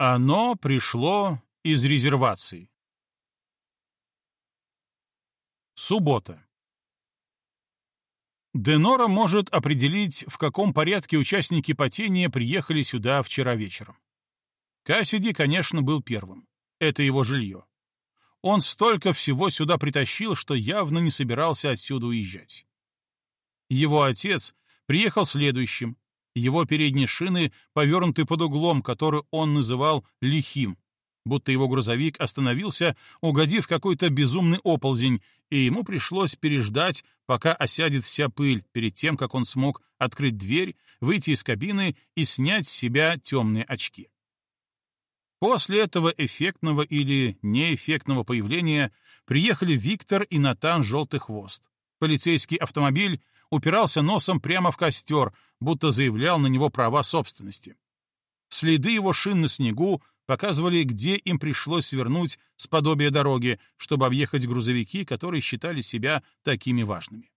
Оно пришло из резервации. Суббота. Денора может определить, в каком порядке участники потения приехали сюда вчера вечером. Кассиди, конечно, был первым. Это его жилье. Он столько всего сюда притащил, что явно не собирался отсюда уезжать. Его отец приехал следующим. Его передние шины повернуты под углом, который он называл «лихим», будто его грузовик остановился, угодив какой-то безумный оползень, и ему пришлось переждать, пока осядет вся пыль, перед тем, как он смог открыть дверь, выйти из кабины и снять с себя темные очки. После этого эффектного или неэффектного появления приехали Виктор и Натан Желтый Хвост. Полицейский автомобиль упирался носом прямо в костер, будто заявлял на него права собственности. Следы его шин на снегу показывали, где им пришлось свернуть с подобия дороги, чтобы объехать грузовики, которые считали себя такими важными.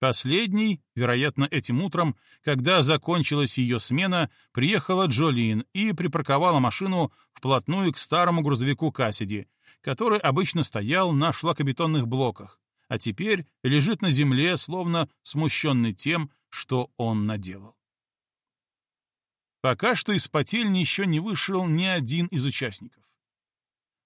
Последний, вероятно, этим утром, когда закончилась ее смена, приехала Джолин и припарковала машину вплотную к старому грузовику Кассиди, который обычно стоял на шлакобетонных блоках, а теперь лежит на земле, словно смущенный тем, что он наделал. Пока что из потельни еще не вышел ни один из участников.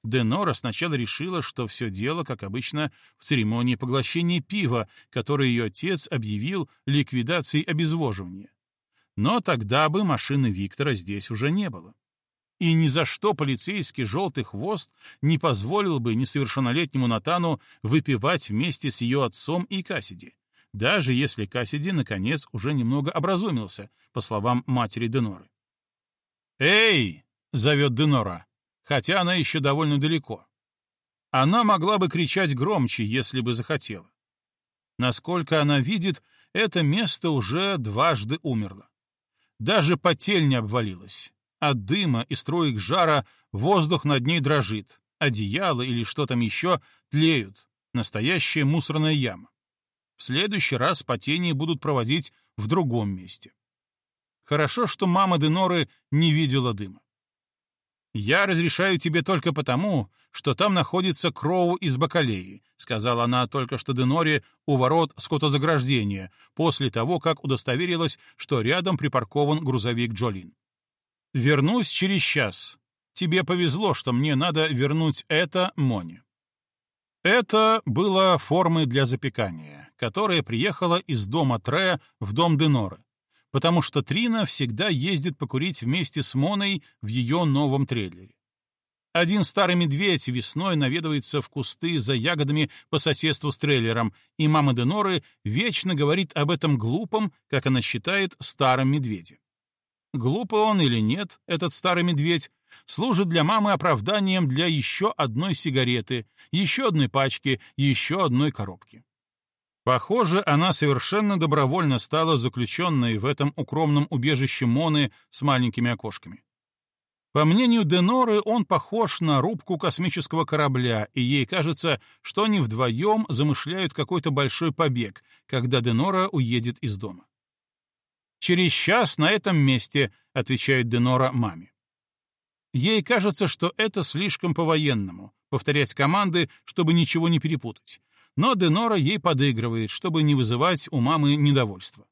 Денора сначала решила, что все дело, как обычно, в церемонии поглощения пива, которую ее отец объявил ликвидацией обезвоживания. Но тогда бы машины Виктора здесь уже не было. И ни за что полицейский желтый хвост не позволил бы несовершеннолетнему Натану выпивать вместе с ее отцом и Кассиди, даже если Кассиди, наконец, уже немного образумился, по словам матери Деноры. «Эй!» — зовет Денора хотя она еще довольно далеко. Она могла бы кричать громче, если бы захотела. Насколько она видит, это место уже дважды умерло. Даже потель не обвалилась. От дыма и строек жара воздух над ней дрожит, одеяло или что там еще тлеют. Настоящая мусорная яма. В следующий раз потение будут проводить в другом месте. Хорошо, что мама Деноры не видела дыма. «Я разрешаю тебе только потому, что там находится Кроу из Бакалеи», сказала она только что Деноре у ворот скотозаграждения, после того, как удостоверилась, что рядом припаркован грузовик Джолин. «Вернусь через час. Тебе повезло, что мне надо вернуть это Моне». Это было формой для запекания, которая приехала из дома Тре в дом Деноры, потому что Трина всегда ездит покурить вместе с Моной в ее новом трейлере. Один старый медведь весной наведывается в кусты за ягодами по соседству с трейлером, и мама Деноры вечно говорит об этом глупом, как она считает, старом медведе. Глупый он или нет, этот старый медведь, служит для мамы оправданием для еще одной сигареты, еще одной пачки, еще одной коробки. Похоже, она совершенно добровольно стала заключенной в этом укромном убежище Моны с маленькими окошками. По мнению Деноры, он похож на рубку космического корабля, и ей кажется, что они вдвоем замышляют какой-то большой побег, когда Денора уедет из дома. «Через час на этом месте», — отвечает Денора маме. Ей кажется, что это слишком по-военному — повторять команды, чтобы ничего не перепутать, но Денора ей подыгрывает, чтобы не вызывать у мамы недовольства.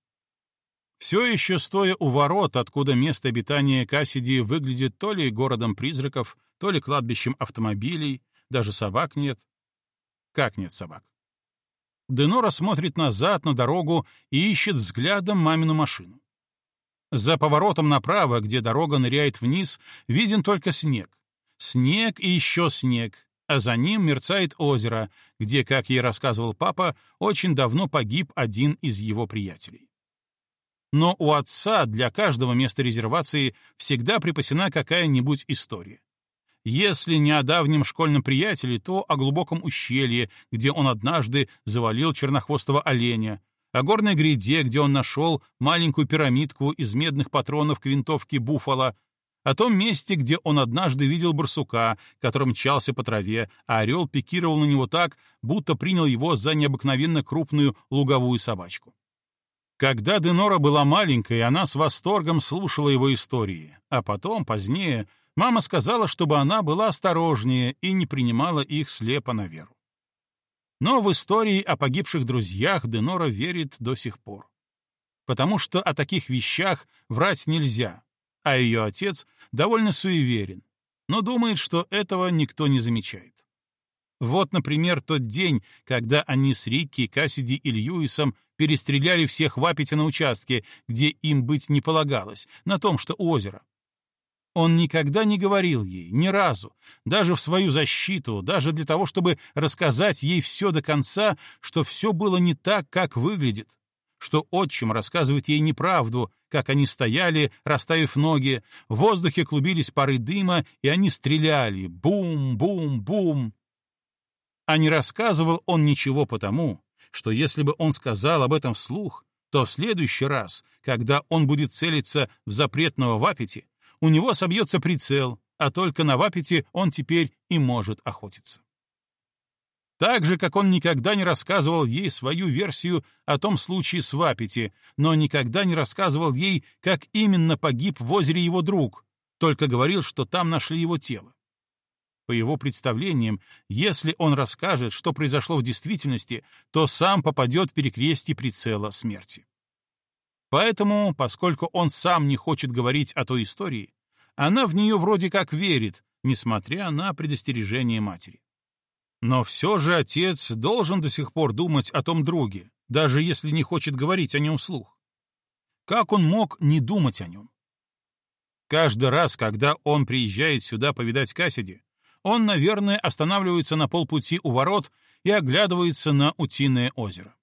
Все еще стоя у ворот, откуда место обитания Кассиди выглядит то ли городом призраков, то ли кладбищем автомобилей, даже собак нет. Как нет собак? Денора смотрит назад на дорогу и ищет взглядом мамину машину. За поворотом направо, где дорога ныряет вниз, виден только снег. Снег и еще снег, а за ним мерцает озеро, где, как ей рассказывал папа, очень давно погиб один из его приятелей. Но у отца для каждого места резервации всегда припасена какая-нибудь история. Если не о давнем школьном приятеле, то о глубоком ущелье, где он однажды завалил чернохвостого оленя, о горной гряде, где он нашел маленькую пирамидку из медных патронов к винтовке «Буффало», о том месте, где он однажды видел барсука, который мчался по траве, а орел пикировал на него так, будто принял его за необыкновенно крупную луговую собачку. Когда Денора была маленькой, она с восторгом слушала его истории, а потом, позднее, Мама сказала, чтобы она была осторожнее и не принимала их слепо на веру. Но в истории о погибших друзьях Денора верит до сих пор. Потому что о таких вещах врать нельзя, а ее отец довольно суеверен, но думает, что этого никто не замечает. Вот, например, тот день, когда они с Рикки, Кассиди и Льюисом перестреляли всех в Аппете на участке, где им быть не полагалось, на том, что у озера. Он никогда не говорил ей, ни разу, даже в свою защиту, даже для того, чтобы рассказать ей все до конца, что все было не так, как выглядит, что отчим рассказывает ей неправду, как они стояли, расставив ноги, в воздухе клубились пары дыма, и они стреляли. Бум-бум-бум. А не рассказывал он ничего потому, что если бы он сказал об этом вслух, то в следующий раз, когда он будет целиться в запретного вапите, у него собьется прицел, а только на вапите он теперь и может охотиться. Так же, как он никогда не рассказывал ей свою версию о том случае с Вапити, но никогда не рассказывал ей, как именно погиб в озере его друг, только говорил, что там нашли его тело. По его представлениям, если он расскажет, что произошло в действительности, то сам попадет в перекрестие прицела смерти. Поэтому, поскольку он сам не хочет говорить о той истории, она в нее вроде как верит, несмотря на предостережение матери. Но все же отец должен до сих пор думать о том друге, даже если не хочет говорить о нем вслух. Как он мог не думать о нем? Каждый раз, когда он приезжает сюда повидать Кассиди, он, наверное, останавливается на полпути у ворот и оглядывается на Утиное озеро.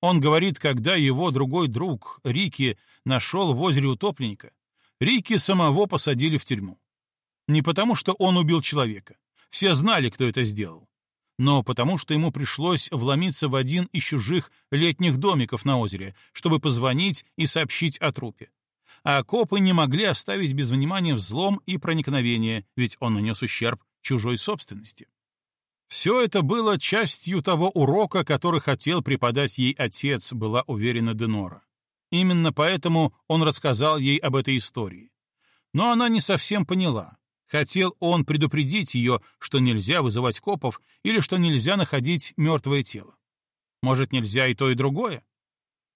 Он говорит, когда его другой друг, Рики, нашел в озере утопленника, Рики самого посадили в тюрьму. Не потому, что он убил человека. Все знали, кто это сделал. Но потому, что ему пришлось вломиться в один из чужих летних домиков на озере, чтобы позвонить и сообщить о трупе. А копы не могли оставить без внимания взлом и проникновение, ведь он нанес ущерб чужой собственности. Все это было частью того урока, который хотел преподать ей отец, была уверена Денора. Именно поэтому он рассказал ей об этой истории. Но она не совсем поняла. Хотел он предупредить ее, что нельзя вызывать копов или что нельзя находить мертвое тело. Может, нельзя и то, и другое?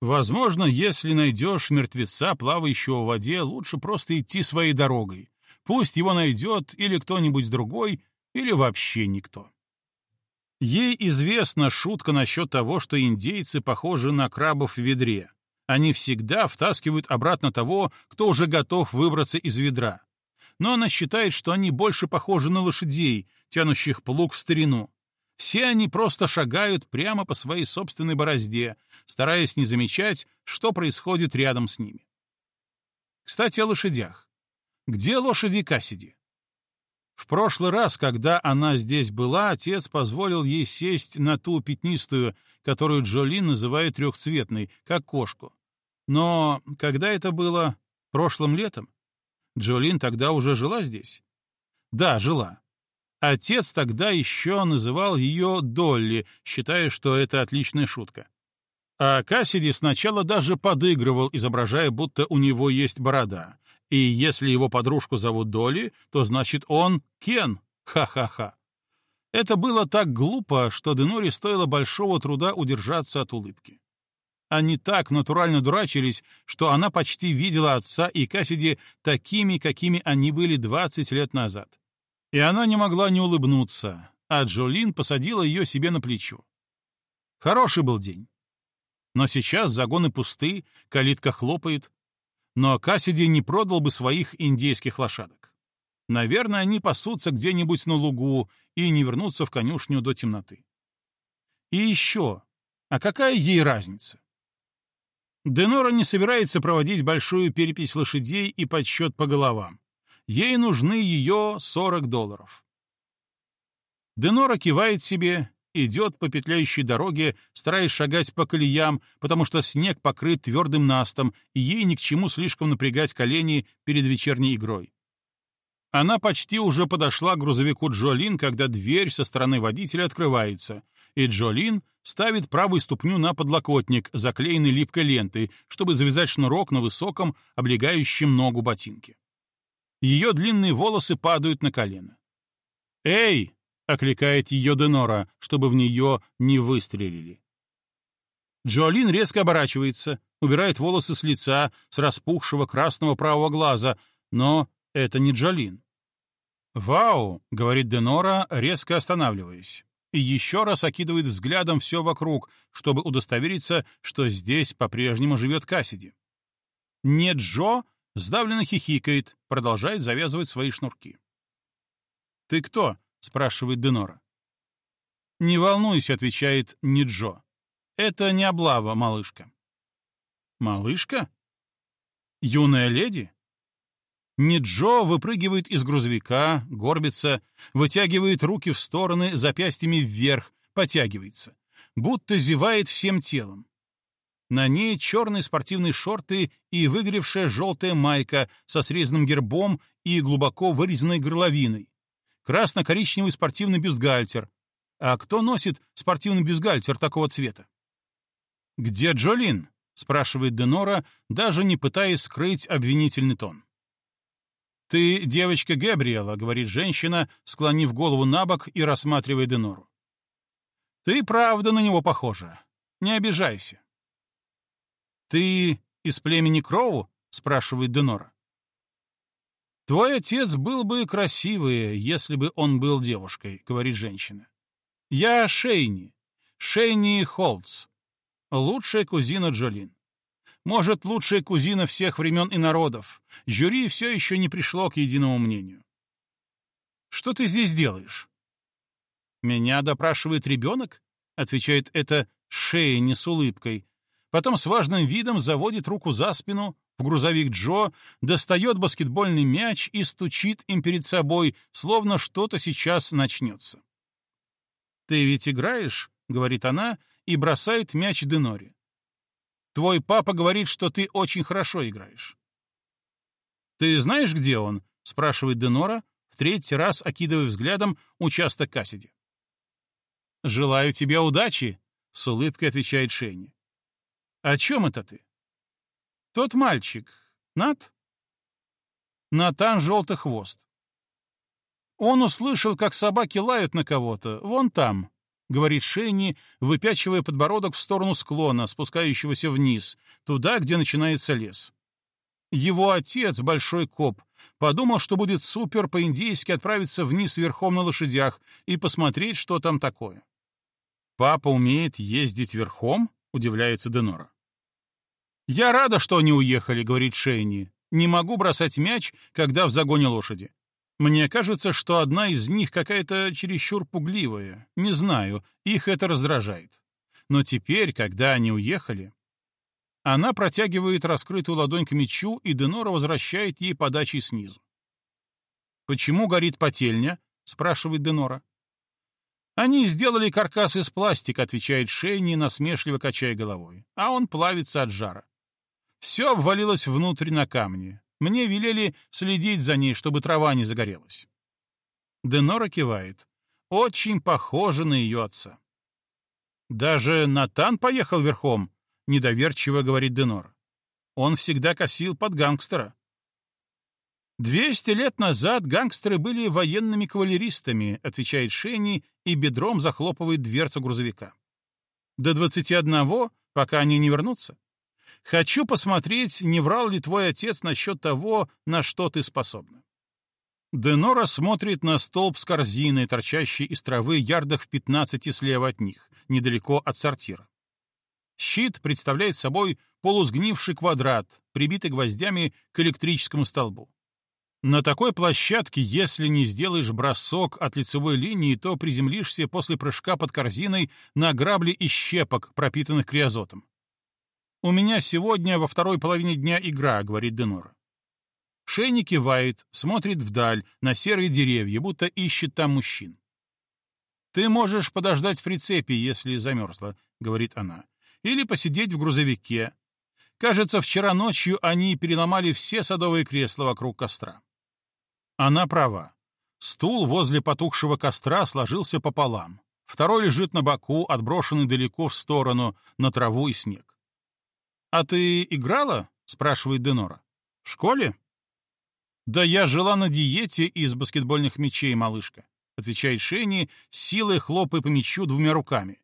Возможно, если найдешь мертвеца, плавающего в воде, лучше просто идти своей дорогой. Пусть его найдет или кто-нибудь другой, или вообще никто. Ей известна шутка насчет того, что индейцы похожи на крабов в ведре. Они всегда втаскивают обратно того, кто уже готов выбраться из ведра. Но она считает, что они больше похожи на лошадей, тянущих плуг в старину. Все они просто шагают прямо по своей собственной борозде, стараясь не замечать, что происходит рядом с ними. Кстати, о лошадях. Где лошади Кассиди? В прошлый раз, когда она здесь была, отец позволил ей сесть на ту пятнистую, которую Джолин называет трехцветной, как кошку. Но когда это было? Прошлым летом? Джолин тогда уже жила здесь? Да, жила. Отец тогда еще называл ее Долли, считая, что это отличная шутка. А Кассиди сначала даже подыгрывал, изображая, будто у него есть борода, и если его подружку зовут Долли, то значит он Кен. Ха-ха-ха. Это было так глупо, что Денори стоило большого труда удержаться от улыбки. Они так натурально дурачились, что она почти видела отца и Кассиди такими, какими они были 20 лет назад. И она не могла не улыбнуться, а Джолин посадила ее себе на плечо. Хороший был день. Но сейчас загоны пусты, калитка хлопает, но Кассиди не продал бы своих индейских лошадок. Наверное, они пасутся где-нибудь на лугу и не вернутся в конюшню до темноты. И еще, а какая ей разница? Денора не собирается проводить большую перепись лошадей и подсчет по головам. Ей нужны ее 40 долларов. Денора кивает себе идет по петляющей дороге, стараясь шагать по колеям, потому что снег покрыт твердым настом, и ей ни к чему слишком напрягать колени перед вечерней игрой. Она почти уже подошла к грузовику Джолин, когда дверь со стороны водителя открывается, и Джолин ставит правую ступню на подлокотник, заклеенный липкой лентой, чтобы завязать шнурок на высоком, облегающем ногу ботинке. Ее длинные волосы падают на колено. «Эй!» — окликает ее Денора, чтобы в нее не выстрелили. Джоалин резко оборачивается, убирает волосы с лица, с распухшего красного правого глаза, но это не Джоалин. «Вау!» — говорит Денора, резко останавливаясь, и еще раз окидывает взглядом все вокруг, чтобы удостовериться, что здесь по-прежнему живет Кассиди. «Не Джо!» — сдавленно хихикает, продолжает завязывать свои шнурки. «Ты кто?» — спрашивает Денора. «Не волнуйся», — отвечает не Джо. «Это не облава, малышка». «Малышка? Юная леди?» Не Джо выпрыгивает из грузовика, горбится, вытягивает руки в стороны, запястьями вверх, потягивается, будто зевает всем телом. На ней черные спортивные шорты и выгоревшая желтая майка со срезанным гербом и глубоко вырезанной горловиной, красно-коричневый спортивный бюстгальтер. А кто носит спортивный бюстгальтер такого цвета? «Где Джолин?» — спрашивает Денора, даже не пытаясь скрыть обвинительный тон. «Ты девочка Габриэла», — говорит женщина, склонив голову на бок и рассматривая Денору. «Ты правда на него похожа. Не обижайся». «Ты из племени Кроу?» — спрашивает Денора. «Твой отец был бы красивый, если бы он был девушкой», — говорит женщина. «Я Шейни, Шейни Холтс, лучшая кузина Джолин. Может, лучшая кузина всех времен и народов. Жюри все еще не пришло к единому мнению. «Что ты здесь делаешь?» «Меня допрашивает ребенок?» — отвечает это Шейни с улыбкой. Потом с важным видом заводит руку за спину, в грузовик Джо, достает баскетбольный мяч и стучит им перед собой, словно что-то сейчас начнется. «Ты ведь играешь?» — говорит она и бросает мяч Денори. «Твой папа говорит, что ты очень хорошо играешь». «Ты знаешь, где он?» — спрашивает Денора, в третий раз окидывая взглядом участок Кассиди. «Желаю тебе удачи», — с улыбкой отвечает Шенни. «О чем это ты?» Тот мальчик. Нат? Натан Желтый Хвост. Он услышал, как собаки лают на кого-то, вон там, — говорит Шейни, выпячивая подбородок в сторону склона, спускающегося вниз, туда, где начинается лес. Его отец, большой коп, подумал, что будет супер по-индейски отправиться вниз верхом на лошадях и посмотреть, что там такое. «Папа умеет ездить верхом?» — удивляется Денора. «Я рада, что они уехали», — говорит Шейни. «Не могу бросать мяч, когда в загоне лошади. Мне кажется, что одна из них какая-то чересчур пугливая. Не знаю, их это раздражает. Но теперь, когда они уехали...» Она протягивает раскрытую ладонь к мячу, и Денора возвращает ей подачи снизу. «Почему горит потельня?» — спрашивает Денора. «Они сделали каркас из пластика», — отвечает Шейни, насмешливо качая головой. «А он плавится от жара. Все обвалилось внутрь на камни. Мне велели следить за ней, чтобы трава не загорелась. Денора кивает. Очень похоже на ее отца. «Даже Натан поехал верхом», — недоверчиво говорит Денора. «Он всегда косил под гангстера». «Двести лет назад гангстеры были военными кавалеристами», — отвечает Шенни и бедром захлопывает дверцу грузовика. «До двадцати одного, пока они не вернутся. Хочу посмотреть, не врал ли твой отец насчет того, на что ты способна. Денора смотрит на столб с корзиной, торчащей из травы ярдах в пятнадцати слева от них, недалеко от сортира. Щит представляет собой полусгнивший квадрат, прибитый гвоздями к электрическому столбу. На такой площадке, если не сделаешь бросок от лицевой линии, то приземлишься после прыжка под корзиной на грабли и щепок, пропитанных криозотом. «У меня сегодня во второй половине дня игра», — говорит Денора. Шейни кивает, смотрит вдаль, на серые деревья, будто ищет там мужчин. «Ты можешь подождать в прицепе, если замерзла», — говорит она, «или посидеть в грузовике. Кажется, вчера ночью они переломали все садовые кресла вокруг костра». Она права. Стул возле потухшего костра сложился пополам. Второй лежит на боку, отброшенный далеко в сторону, на траву и снег. «А ты играла?» — спрашивает Денора. «В школе?» «Да я жила на диете из баскетбольных мячей, малышка», — отвечает Шенни, силой хлопая по мячу двумя руками.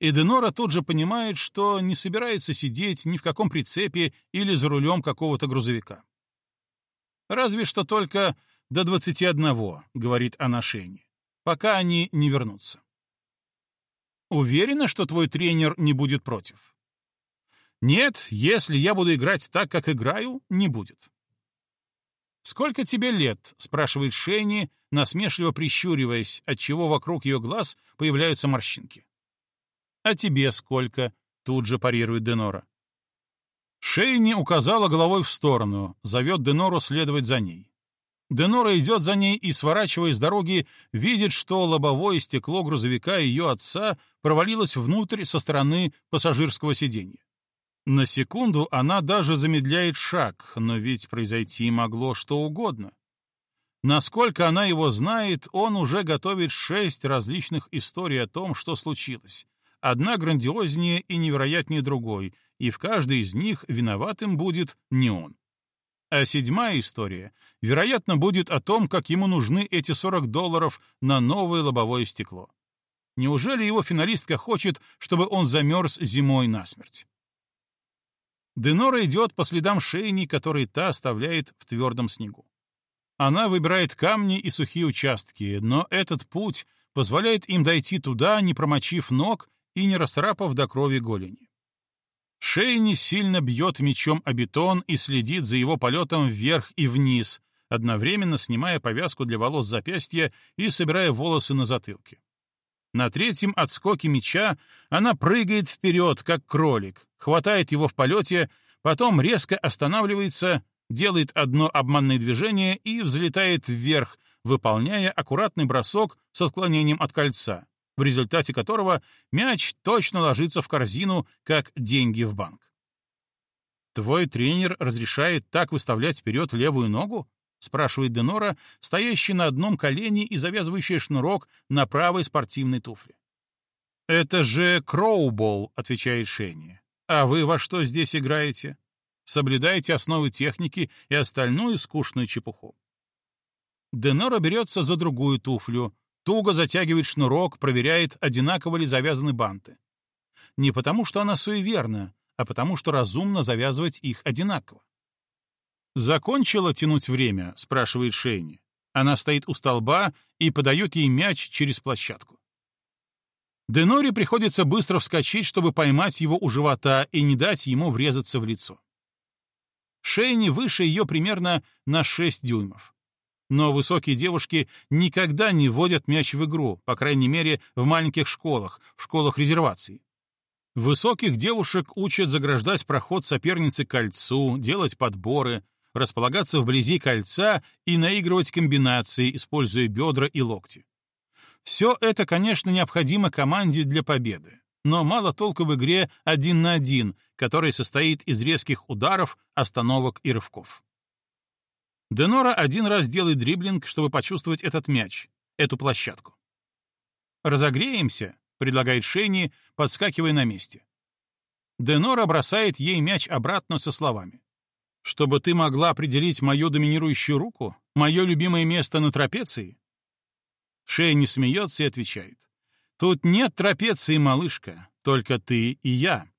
И Денора тут же понимает, что не собирается сидеть ни в каком прицепе или за рулем какого-то грузовика. «Разве что только до двадцати одного», — говорит она Шенни, — «пока они не вернутся». «Уверена, что твой тренер не будет против?» «Нет, если я буду играть так, как играю, не будет». «Сколько тебе лет?» — спрашивает Шенни, насмешливо прищуриваясь, отчего вокруг ее глаз появляются морщинки. «А тебе сколько?» — тут же парирует Денора. Шейни указала головой в сторону, зовет Денору следовать за ней. Денора идет за ней и, сворачивая с дороги, видит, что лобовое стекло грузовика ее отца провалилось внутрь со стороны пассажирского сиденья. На секунду она даже замедляет шаг, но ведь произойти могло что угодно. Насколько она его знает, он уже готовит шесть различных историй о том, что случилось. Одна грандиознее и невероятнее другой, и в каждой из них виноватым будет не он. А седьмая история, вероятно, будет о том, как ему нужны эти 40 долларов на новое лобовое стекло. Неужели его финалистка хочет, чтобы он замерз зимой насмерть? Денора идет по следам шейни, которые та оставляет в твердом снегу. Она выбирает камни и сухие участки, но этот путь позволяет им дойти туда, не промочив ног и не расцарапав до крови голени. Шейни сильно бьет мечом о бетон и следит за его полетом вверх и вниз, одновременно снимая повязку для волос запястья и собирая волосы на затылке. На третьем отскоке меча она прыгает вперед, как кролик, хватает его в полете, потом резко останавливается, делает одно обманное движение и взлетает вверх, выполняя аккуратный бросок с отклонением от кольца, в результате которого мяч точно ложится в корзину, как деньги в банк. Твой тренер разрешает так выставлять вперед левую ногу? — спрашивает Денора, стоящий на одном колене и завязывающий шнурок на правой спортивной туфле. «Это же кроубол», — отвечает Шенни. «А вы во что здесь играете? Соблюдаете основы техники и остальную скучную чепуху». Денора берется за другую туфлю, туго затягивает шнурок, проверяет, одинаково ли завязаны банты. Не потому, что она суеверна, а потому, что разумно завязывать их одинаково. «Закончила тянуть время?» — спрашивает Шейни. Она стоит у столба и подает ей мяч через площадку. Денори приходится быстро вскочить, чтобы поймать его у живота и не дать ему врезаться в лицо. Шейни выше ее примерно на 6 дюймов. Но высокие девушки никогда не вводят мяч в игру, по крайней мере, в маленьких школах, в школах резервации. Высоких девушек учат заграждать проход соперницы кольцу, делать подборы — располагаться вблизи кольца и наигрывать комбинации, используя бедра и локти. Все это, конечно, необходимо команде для победы, но мало толку в игре один на один, которая состоит из резких ударов, остановок и рывков. Денора один раз делает дриблинг, чтобы почувствовать этот мяч, эту площадку. «Разогреемся», — предлагает Шейни, подскакивая на месте. Денора бросает ей мяч обратно со словами чтобы ты могла определить мою доминирующую руку, мое любимое место на трапеции?» Шея не смеется и отвечает. «Тут нет трапеции, малышка, только ты и я».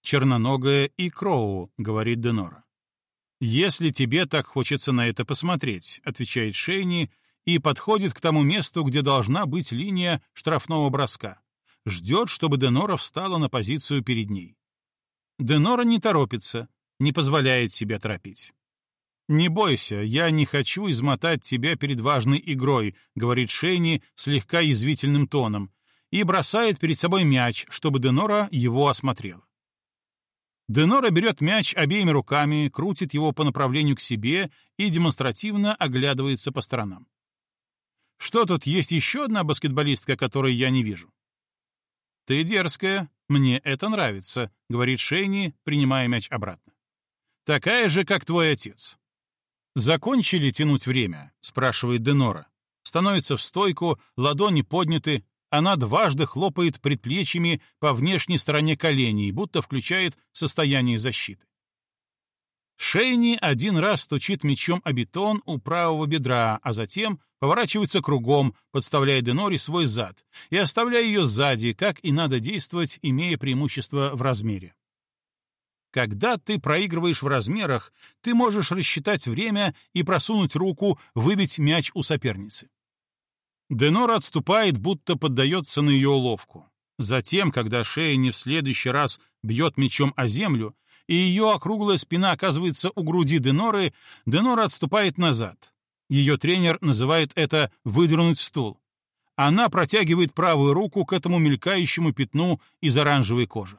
«Черноногая и Кроу», — говорит Денора. «Если тебе так хочется на это посмотреть», — отвечает Шейни и подходит к тому месту, где должна быть линия штрафного броска. Ждет, чтобы Денора встала на позицию перед ней. Денора не торопится, не позволяет себя торопить. «Не бойся, я не хочу измотать тебя перед важной игрой», — говорит Шейни слегка язвительным тоном, и бросает перед собой мяч, чтобы Денора его осмотрела. Денора берет мяч обеими руками, крутит его по направлению к себе и демонстративно оглядывается по сторонам. «Что тут, есть еще одна баскетболистка, которой я не вижу?» «Ты дерзкая, мне это нравится», — говорит Шейни, принимая мяч обратно. Такая же, как твой отец. «Закончили тянуть время?» — спрашивает Денора. Становится в стойку, ладони подняты, она дважды хлопает предплечьями по внешней стороне коленей, будто включает состояние защиты. Шейни один раз стучит мечом о бетон у правого бедра, а затем поворачивается кругом, подставляя Денори свой зад, и оставляя ее сзади, как и надо действовать, имея преимущество в размере. Когда ты проигрываешь в размерах, ты можешь рассчитать время и просунуть руку, выбить мяч у соперницы. Денора отступает, будто поддается на ее уловку. Затем, когда шея не в следующий раз бьет мечом о землю, и ее округлая спина оказывается у груди Деноры, Денора отступает назад. Ее тренер называет это «выдернуть стул». Она протягивает правую руку к этому мелькающему пятну из оранжевой кожи.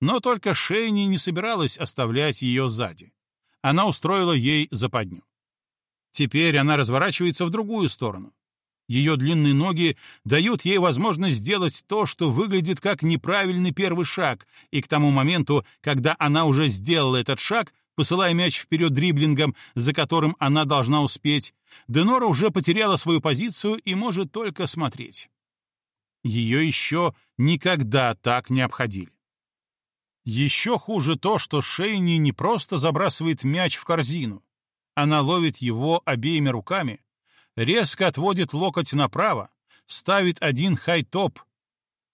Но только Шейни не собиралась оставлять ее сзади. Она устроила ей западню. Теперь она разворачивается в другую сторону. Ее длинные ноги дают ей возможность сделать то, что выглядит как неправильный первый шаг, и к тому моменту, когда она уже сделала этот шаг, посылая мяч вперед дриблингом, за которым она должна успеть, Денора уже потеряла свою позицию и может только смотреть. Ее еще никогда так не обходили. Еще хуже то, что Шейни не просто забрасывает мяч в корзину. Она ловит его обеими руками, резко отводит локоть направо, ставит один хай-топ,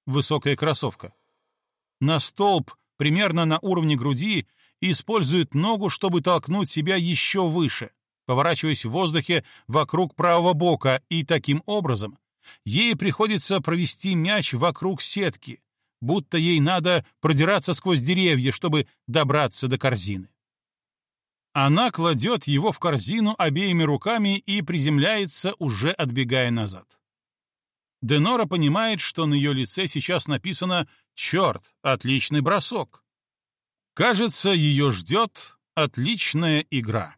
высокая кроссовка, на столб примерно на уровне груди и использует ногу, чтобы толкнуть себя еще выше, поворачиваясь в воздухе вокруг правого бока, и таким образом ей приходится провести мяч вокруг сетки, будто ей надо продираться сквозь деревья, чтобы добраться до корзины. Она кладет его в корзину обеими руками и приземляется, уже отбегая назад. Денора понимает, что на ее лице сейчас написано «Черт, отличный бросок». Кажется, ее ждет отличная игра.